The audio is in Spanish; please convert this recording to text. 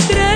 te.